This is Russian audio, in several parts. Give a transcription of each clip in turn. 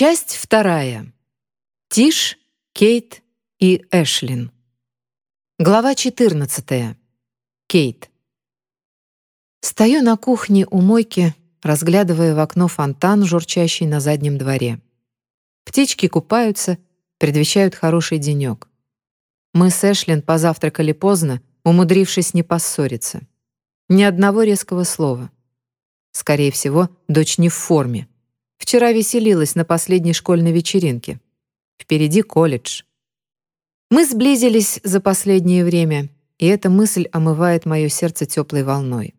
Часть вторая. Тиш, Кейт и Эшлин. Глава 14. Кейт. Стою на кухне у мойки, разглядывая в окно фонтан, журчащий на заднем дворе. Птички купаются, предвещают хороший денек. Мы с Эшлин позавтракали поздно, умудрившись не поссориться. Ни одного резкого слова. Скорее всего, дочь не в форме. Вчера веселилась на последней школьной вечеринке. Впереди колледж. Мы сблизились за последнее время, и эта мысль омывает мое сердце теплой волной.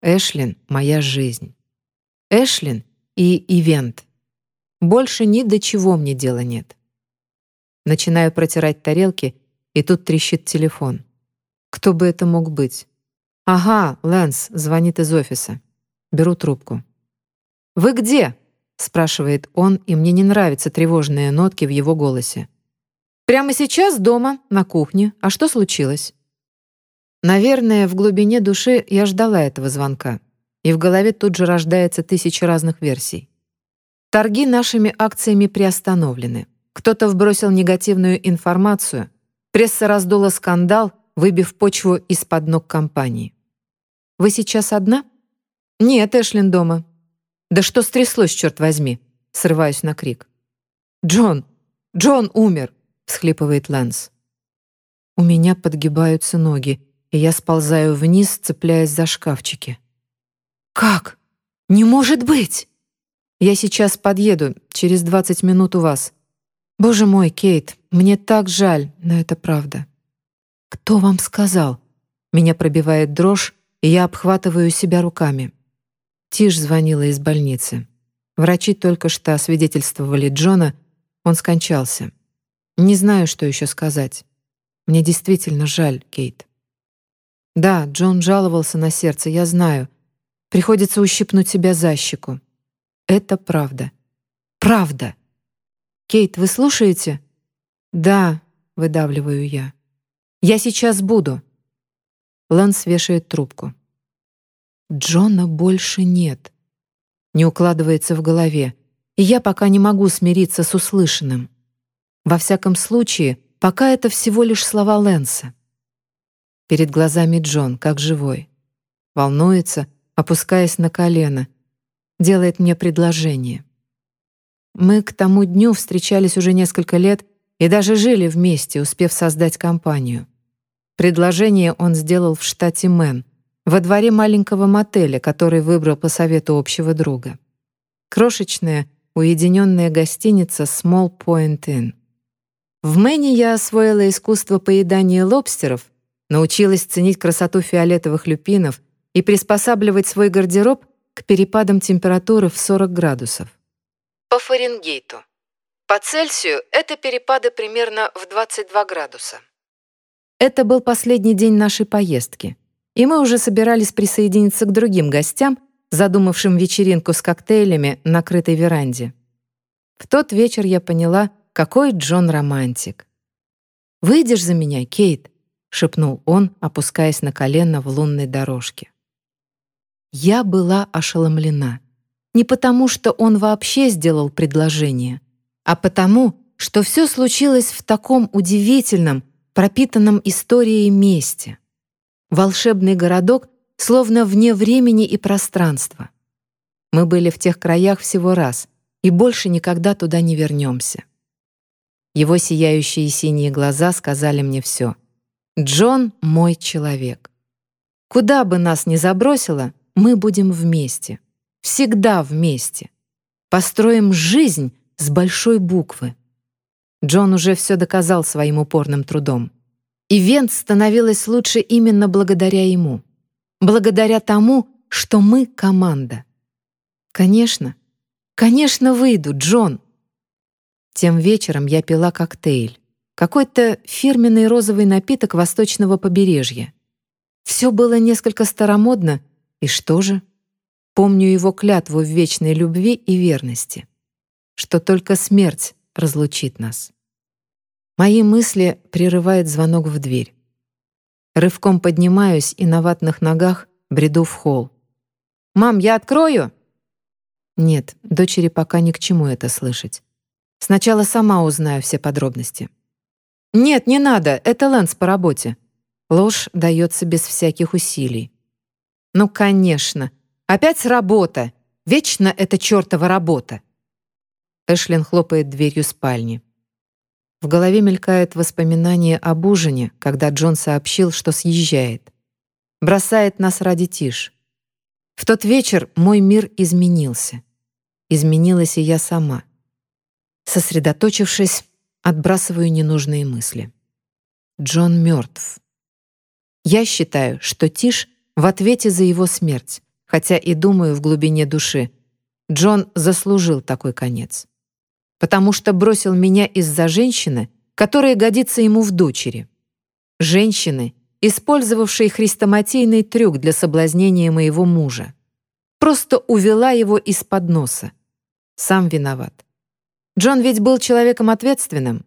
Эшлин — моя жизнь. Эшлин и ивент. Больше ни до чего мне дела нет. Начинаю протирать тарелки, и тут трещит телефон. Кто бы это мог быть? Ага, Лэнс звонит из офиса. Беру трубку. «Вы где?» — спрашивает он, и мне не нравятся тревожные нотки в его голосе. «Прямо сейчас дома, на кухне. А что случилось?» Наверное, в глубине души я ждала этого звонка, и в голове тут же рождается тысяча разных версий. Торги нашими акциями приостановлены. Кто-то вбросил негативную информацию, пресса раздула скандал, выбив почву из-под ног компании. «Вы сейчас одна?» «Нет, Эшлин дома». «Да что стряслось, черт возьми?» Срываюсь на крик. «Джон! Джон умер!» — всхлипывает Лэнс. У меня подгибаются ноги, и я сползаю вниз, цепляясь за шкафчики. «Как? Не может быть!» «Я сейчас подъеду, через 20 минут у вас». «Боже мой, Кейт, мне так жаль, но это правда». «Кто вам сказал?» Меня пробивает дрожь, и я обхватываю себя руками. Тиш звонила из больницы. Врачи только что освидетельствовали Джона, он скончался. Не знаю, что еще сказать. Мне действительно жаль, Кейт. Да, Джон жаловался на сердце, я знаю. Приходится ущипнуть себя за щеку. Это правда. Правда. Кейт, вы слушаете? Да, выдавливаю я. Я сейчас буду. Ланс вешает трубку. Джона больше нет. Не укладывается в голове, и я пока не могу смириться с услышанным. Во всяком случае, пока это всего лишь слова Лэнса. Перед глазами Джон, как живой. Волнуется, опускаясь на колено. Делает мне предложение. Мы к тому дню встречались уже несколько лет и даже жили вместе, успев создать компанию. Предложение он сделал в штате Мэн, во дворе маленького мотеля, который выбрал по совету общего друга. Крошечная, уединенная гостиница Small Point Inn. В Мэне я освоила искусство поедания лобстеров, научилась ценить красоту фиолетовых люпинов и приспосабливать свой гардероб к перепадам температуры в 40 градусов. По Фаренгейту. По Цельсию это перепады примерно в 22 градуса. Это был последний день нашей поездки и мы уже собирались присоединиться к другим гостям, задумавшим вечеринку с коктейлями на крытой веранде. В тот вечер я поняла, какой Джон романтик. «Выйдешь за меня, Кейт?» — шепнул он, опускаясь на колено в лунной дорожке. Я была ошеломлена. Не потому, что он вообще сделал предложение, а потому, что все случилось в таком удивительном, пропитанном историей месте. Волшебный городок словно вне времени и пространства. Мы были в тех краях всего раз и больше никогда туда не вернемся. Его сияющие синие глаза сказали мне все. «Джон — мой человек. Куда бы нас ни забросило, мы будем вместе. Всегда вместе. Построим жизнь с большой буквы». Джон уже все доказал своим упорным трудом. Ивент становилась лучше именно благодаря ему. Благодаря тому, что мы — команда. Конечно, конечно, выйду, Джон. Тем вечером я пила коктейль. Какой-то фирменный розовый напиток восточного побережья. Все было несколько старомодно, и что же? Помню его клятву в вечной любви и верности, что только смерть разлучит нас. Мои мысли прерывает звонок в дверь. Рывком поднимаюсь и на ватных ногах бреду в холл. «Мам, я открою?» Нет, дочери пока ни к чему это слышать. Сначала сама узнаю все подробности. «Нет, не надо, это Лэнс по работе». Ложь дается без всяких усилий. «Ну, конечно. Опять работа. Вечно эта чертова работа». Эшлин хлопает дверью спальни. В голове мелькает воспоминание об ужине, когда Джон сообщил, что съезжает. Бросает нас ради Тиш. В тот вечер мой мир изменился. Изменилась и я сама. Сосредоточившись, отбрасываю ненужные мысли. Джон мертв. Я считаю, что Тиш в ответе за его смерть, хотя и думаю в глубине души, Джон заслужил такой конец. Потому что бросил меня из-за женщины, которая годится ему в дочери. Женщины, использовавшей хрестоматийный трюк для соблазнения моего мужа. Просто увела его из-под носа. Сам виноват. Джон ведь был человеком ответственным.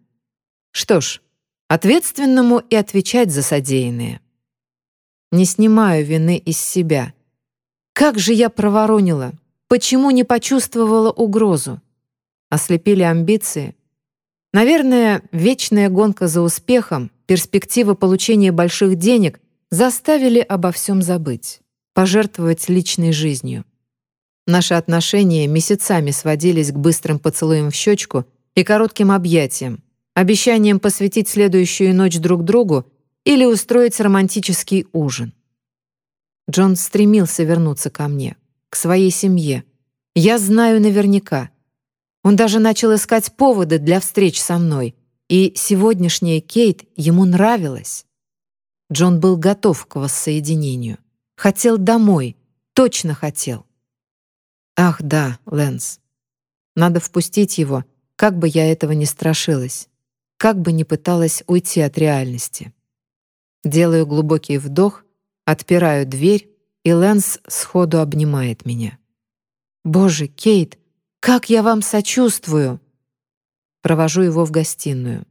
Что ж, ответственному и отвечать за содеянное. Не снимаю вины из себя. Как же я проворонила? Почему не почувствовала угрозу? Ослепили амбиции? Наверное, вечная гонка за успехом, перспектива получения больших денег заставили обо всем забыть, пожертвовать личной жизнью. Наши отношения месяцами сводились к быстрым поцелуям в щечку и коротким объятиям, обещанием посвятить следующую ночь друг другу или устроить романтический ужин. Джон стремился вернуться ко мне, к своей семье. Я знаю наверняка. Он даже начал искать поводы для встреч со мной, и сегодняшняя Кейт ему нравилась. Джон был готов к воссоединению. Хотел домой, точно хотел. Ах да, Лэнс. Надо впустить его, как бы я этого не страшилась, как бы не пыталась уйти от реальности. Делаю глубокий вдох, отпираю дверь, и Лэнс сходу обнимает меня. «Боже, Кейт, как я вам сочувствую!» Провожу его в гостиную.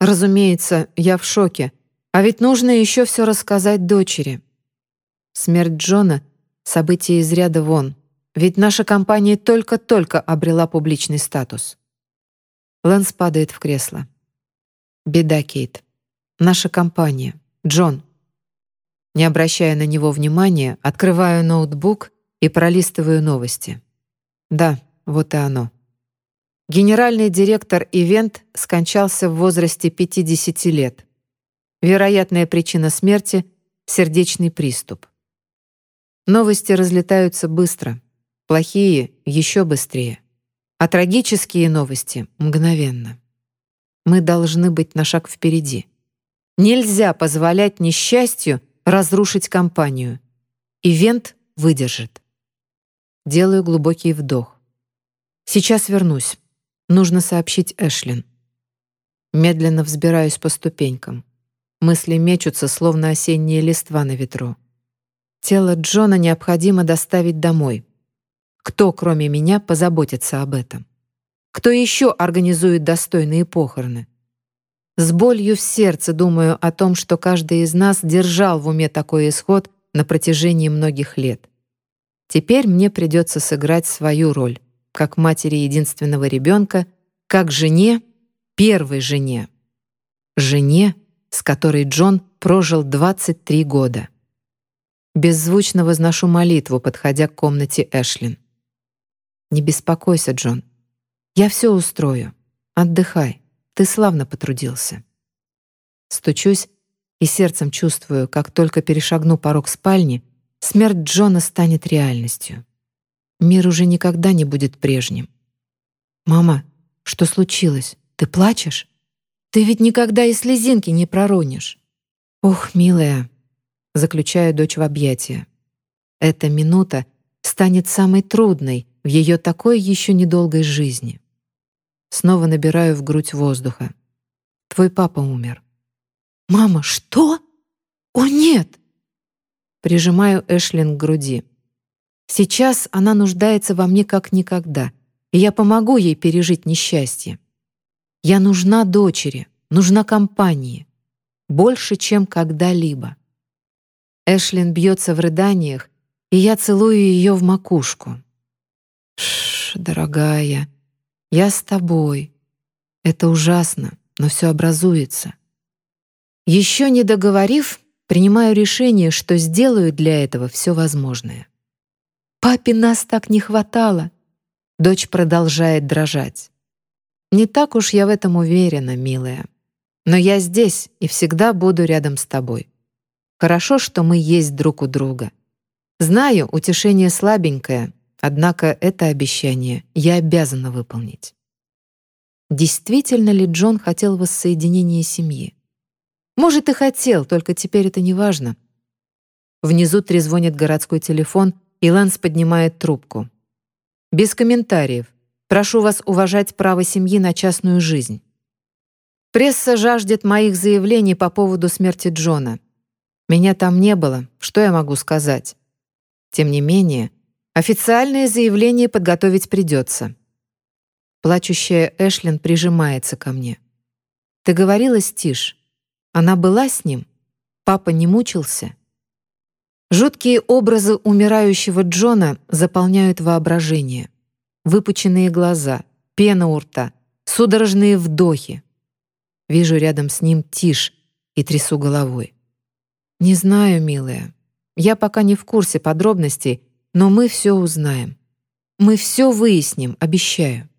Разумеется, я в шоке, а ведь нужно еще все рассказать дочери. Смерть Джона — событие из ряда вон — ведь наша компания только-только обрела публичный статус. Лэнс падает в кресло. Беда, Кейт. Наша компания. Джон. Не обращая на него внимания, открываю ноутбук и пролистываю новости. Да, вот и оно. Генеральный директор «Ивент» скончался в возрасте 50 лет. Вероятная причина смерти — сердечный приступ. Новости разлетаются быстро — Плохие — еще быстрее. А трагические новости — мгновенно. Мы должны быть на шаг впереди. Нельзя позволять несчастью разрушить компанию. Ивент выдержит. Делаю глубокий вдох. Сейчас вернусь. Нужно сообщить Эшлин. Медленно взбираюсь по ступенькам. Мысли мечутся, словно осенние листва на ветру. Тело Джона необходимо доставить домой. Кто, кроме меня, позаботится об этом? Кто еще организует достойные похороны? С болью в сердце думаю о том, что каждый из нас держал в уме такой исход на протяжении многих лет. Теперь мне придется сыграть свою роль, как матери единственного ребенка, как жене, первой жене. Жене, с которой Джон прожил 23 года. Беззвучно возношу молитву, подходя к комнате Эшлин. Не беспокойся, Джон. Я все устрою. Отдыхай. Ты славно потрудился. Стучусь и сердцем чувствую, как только перешагну порог спальни, смерть Джона станет реальностью. Мир уже никогда не будет прежним. «Мама, что случилось? Ты плачешь? Ты ведь никогда и слезинки не проронишь». «Ох, милая», — заключаю дочь в объятия. Эта минута станет самой трудной, в ее такой еще недолгой жизни. Снова набираю в грудь воздуха. Твой папа умер. «Мама, что? О, нет!» Прижимаю Эшлин к груди. Сейчас она нуждается во мне как никогда, и я помогу ей пережить несчастье. Я нужна дочери, нужна компании. Больше, чем когда-либо. Эшлин бьется в рыданиях, и я целую ее в макушку. Шш, дорогая, я с тобой. Это ужасно, но все образуется. Еще не договорив, принимаю решение, что сделаю для этого все возможное. Папе нас так не хватало. Дочь продолжает дрожать. Не так уж я в этом уверена, милая. Но я здесь и всегда буду рядом с тобой. Хорошо, что мы есть друг у друга. Знаю, утешение слабенькое, однако это обещание я обязана выполнить. Действительно ли Джон хотел воссоединения семьи? Может, и хотел, только теперь это не важно. Внизу трезвонит городской телефон, и Лэнс поднимает трубку. «Без комментариев. Прошу вас уважать право семьи на частную жизнь. Пресса жаждет моих заявлений по поводу смерти Джона. Меня там не было, что я могу сказать? Тем не менее, официальное заявление подготовить придется». Плачущая Эшлин прижимается ко мне. «Ты говорила, Стиш, она была с ним? Папа не мучился?» Жуткие образы умирающего Джона заполняют воображение. Выпученные глаза, пена у рта, судорожные вдохи. Вижу рядом с ним тишь и трясу головой. «Не знаю, милая. Я пока не в курсе подробностей, но мы все узнаем. Мы все выясним, обещаю».